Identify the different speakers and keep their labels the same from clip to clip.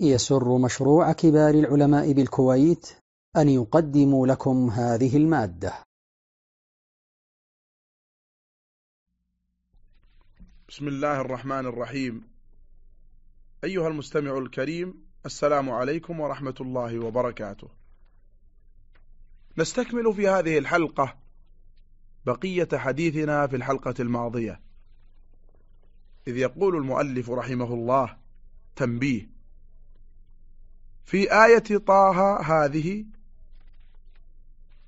Speaker 1: يسر مشروع كبار العلماء بالكويت أن يقدم لكم هذه المادة.
Speaker 2: بسم الله الرحمن الرحيم. أيها المستمع الكريم السلام عليكم ورحمة الله وبركاته. نستكمل في هذه الحلقة بقية حديثنا في الحلقة الماضية. إذ يقول المؤلف رحمه الله تنبيه في آية طه هذه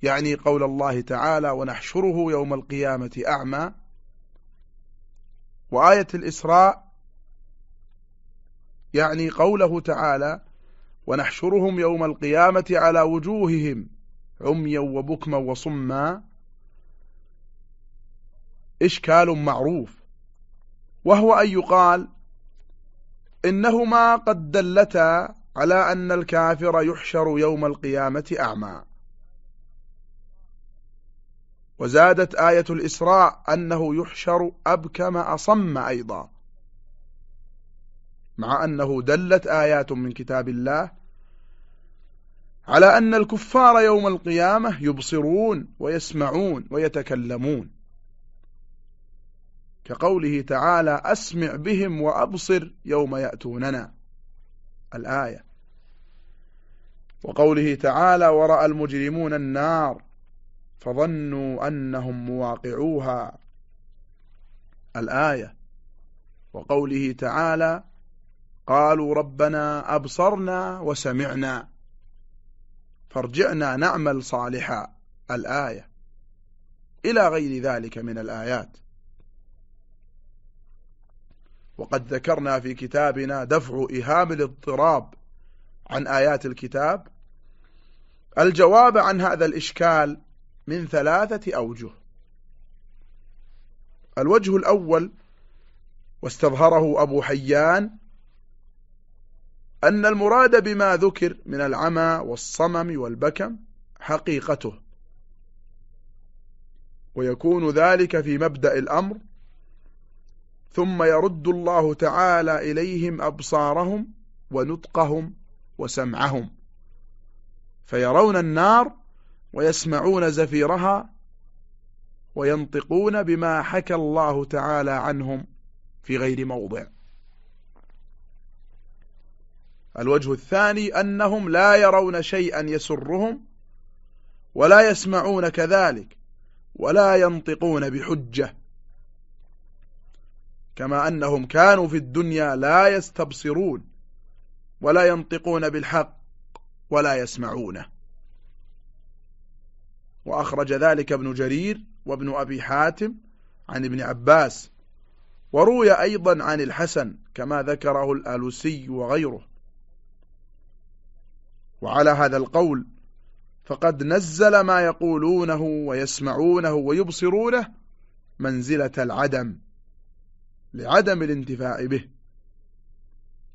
Speaker 2: يعني قول الله تعالى ونحشره يوم القيامة أعمى وآية الإسراء يعني قوله تعالى ونحشرهم يوم القيامة على وجوههم عميا وبكما وصما إشكال معروف. وهو أن يقال إنهما قد دلتا على أن الكافر يحشر يوم القيامة أعمى. وزادت آية الإسراء أنه يحشر أبكم أصم أيضا. مع أنه دلت آيات من كتاب الله على أن الكفار يوم القيامة يبصرون ويسمعون ويتكلمون. كقوله تعالى أسمع بهم وأبصر يوم يأتوننا. الآية. وقوله تعالى ورأى المجرمون النار فظنوا أنهم مواقعوها. الآية وقوله تعالى قالوا ربنا أبصرنا وسمعنا فارجعنا نعمل صالحا. الآية إلى غير ذلك من الآيات. وقد ذكرنا في كتابنا دفع إهام الاضطراب. عن آيات الكتاب الجواب عن هذا الإشكال من ثلاثة أوجه. الوجه الأول واستظهره أبو حيان أن المراد بما ذكر من العمى والصمم والبكم حقيقته ويكون ذلك في مبدأ الأمر ثم يرد الله تعالى إليهم أبصارهم ونطقهم وسمعهم. فيرون النار ويسمعون زفيرها وينطقون بما حكى الله تعالى عنهم في غير موضع. الوجه الثاني أنهم لا يرون شيئا يسرهم ولا يسمعون كذلك ولا ينطقون بحجة. كما أنهم كانوا في الدنيا لا يستبصرون ولا ينطقون بالحق ولا يسمعونه. وأخرج ذلك ابن جرير وابن أبي حاتم عن ابن عباس وروي أيضا عن الحسن كما ذكره الآلوسي وغيره. وعلى هذا القول فقد نزل ما يقولونه ويسمعونه ويبصرونه منزلة العدم لعدم الانتفاع به.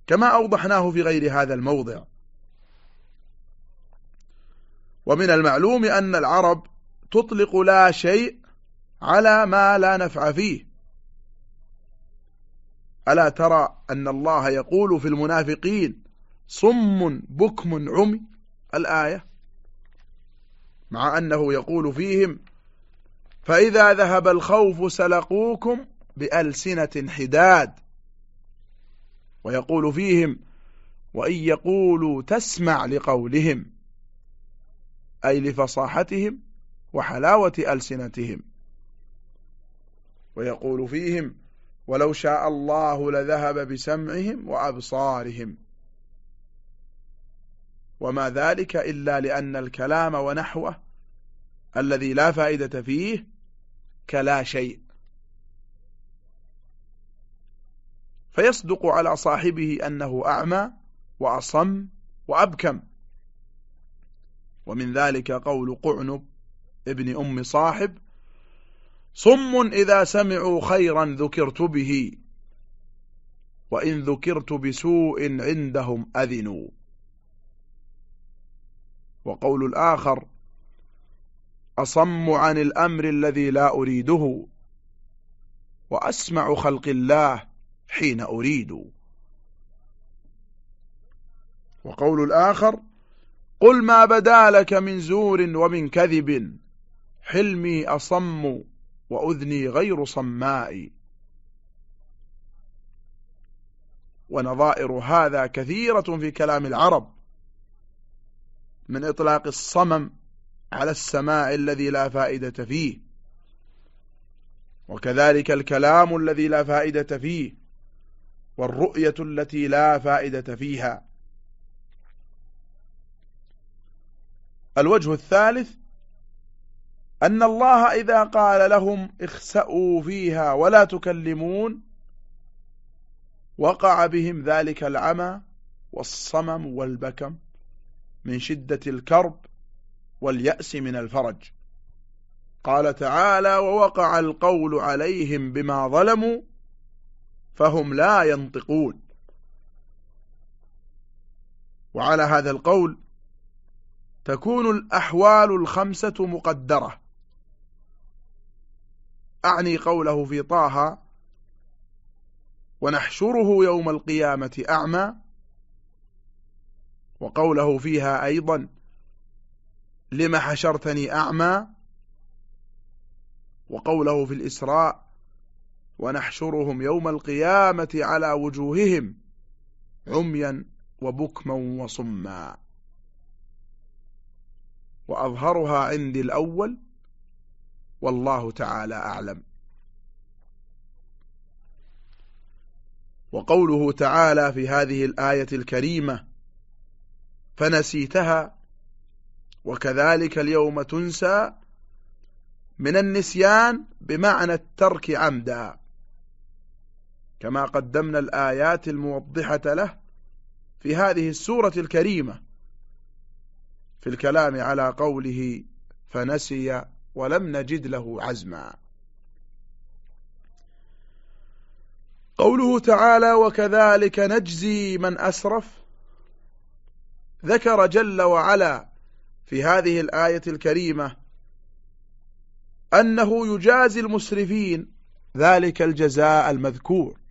Speaker 2: كما أوضحناه في غير هذا الموضع. ومن المعلوم أن العرب تطلق لا شيء على ما لا نفع فيه. ألا ترى أن الله يقول في المنافقين صم بكم عمي الآية؟ مع أنه يقول فيهم فإذا ذهب الخوف سلقوكم بألسنة حداد. ويقول فيهم وإن يقولوا تسمع لقولهم أي لفصاحتهم وحلاوة ألسنتهم. ويقول فيهم ولو شاء الله لذهب بسمعهم وأبصارهم. وما ذلك إلا لأن الكلام ونحوه الذي لا فائدة فيه كلا شيء. فيصدق على صاحبه أنه أعمى وأصم وأبكم. ومن ذلك قول قعنب ابن أم صاحب صم إذا سمعوا خيرا ذكرت به وإن ذكرت بسوء عندهم أذنوا. وقول الآخر أصم عن الأمر الذي لا أريده وأسمع خلق الله حين أريد. وقول الآخر قل ما بدا لك من زور ومن كذب. حلمي أصم وأذني غير صماء. ونظائر هذا كثيرة في كلام العرب. من إطلاق الصمم على السماع الذي لا فائدة فيه. وكذلك الكلام الذي لا فائدة فيه. والرؤية التي لا فائدة فيها. الوجه الثالث أن الله إذا قال لهم اخسأوا فيها ولا تكلمون وقع بهم ذلك العمى والصمم والبكم من شدة الكرب واليأس من الفرج. قال تعالى ووقع القول عليهم بما ظلموا فهم لا ينطقون. وعلى هذا القول تكون الأحوال الخمسة مقدرة. أعني قوله في طه ونحشره يوم القيامة أعمى وقوله فيها أيضا لم حشرتني أعمى وقوله في الإسراء ونحشرهم يوم القيامة على وجوههم عميا وبكما وصما. وأظهرها عندي الأول والله تعالى أعلم. وقوله تعالى في هذه الآية الكريمة فنسيتها وكذلك اليوم تنسى من النسيان بمعنى الترك عمدا. كما قدمنا الآيات الموضحة له في هذه السورة الكريمة في الكلام على قوله فنسي ولم نجد له عزما. قوله تعالى وكذلك نجزي من أسرف ذكر جل وعلا في هذه الآية الكريمة أنه يجازي المسرفين ذلك الجزاء المذكور.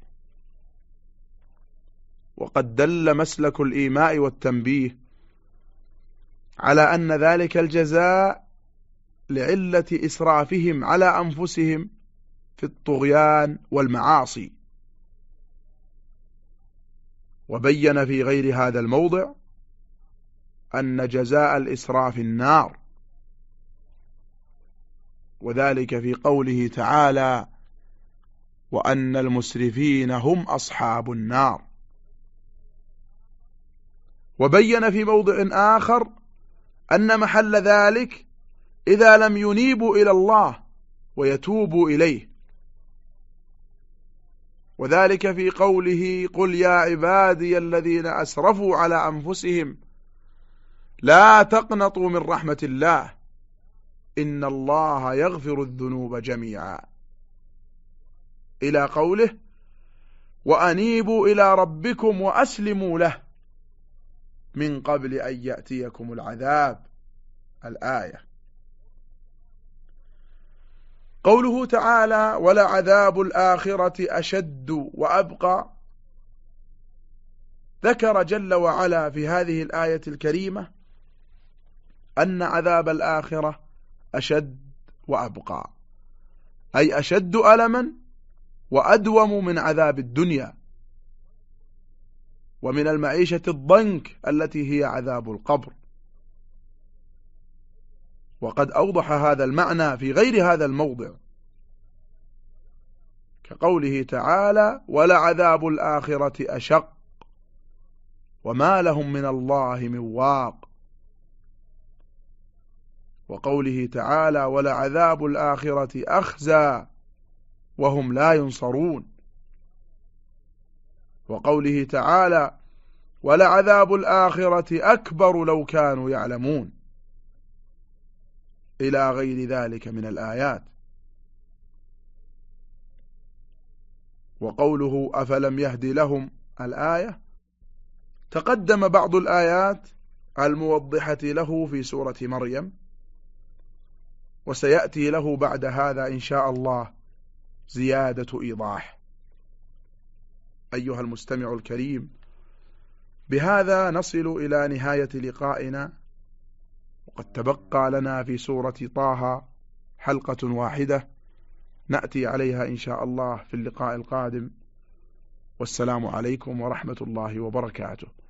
Speaker 2: وقد دل مسلك الإيماء والتنبيه على أن ذلك الجزاء لعلة إسرافهم على أنفسهم في الطغيان والمعاصي. وبين في غير هذا الموضع أن جزاء الإسراف النار. وذلك في قوله تعالى وأن المسرفين هم أصحاب النار وبين في موضع آخر أن محل ذلك إذا لم ينيبوا إلى الله ويتوبوا إليه. وذلك في قوله قل يا عبادي الذين أسرفوا على أنفسهم لا تقنطوا من رحمة الله إن الله يغفر الذنوب جميعا. إلى قوله وأنيبوا إلى ربكم وأسلموا له. من قبل أن يأتيكم العذاب. الآية. قوله تعالى ولعذاب الآخرة أشد وأبقى ذكر جل وعلا في هذه الآية الكريمة أن عذاب الآخرة أشد وأبقى. أي أشد ألما وأدوم من عذاب الدنيا. ومن المعيشة الضنك التي هي عذاب القبر. وقد أوضح هذا المعنى في غير هذا الموضع كقوله تعالى ولعذاب الآخرة أشق وما لهم من الله من واق وقوله تعالى ولعذاب الآخرة أخزى وهم لا ينصرون وقوله تعالى ولعذاب الآخرة أكبر لو كانوا يعلمون. إلى غير ذلك من الآيات. وقوله أفلم يهدي لهم الآية؟ تقدم بعض الآيات الموضحة له في سورة مريم. وسيأتي له بعد هذا إن شاء الله زيادة إيضاح. أيها المستمع الكريم. بهذا نصل إلى نهاية لقائنا. وقد تبقى لنا في سورة طه حلقة واحدة. نأتي عليها إن شاء الله في اللقاء القادم. والسلام عليكم ورحمة الله وبركاته.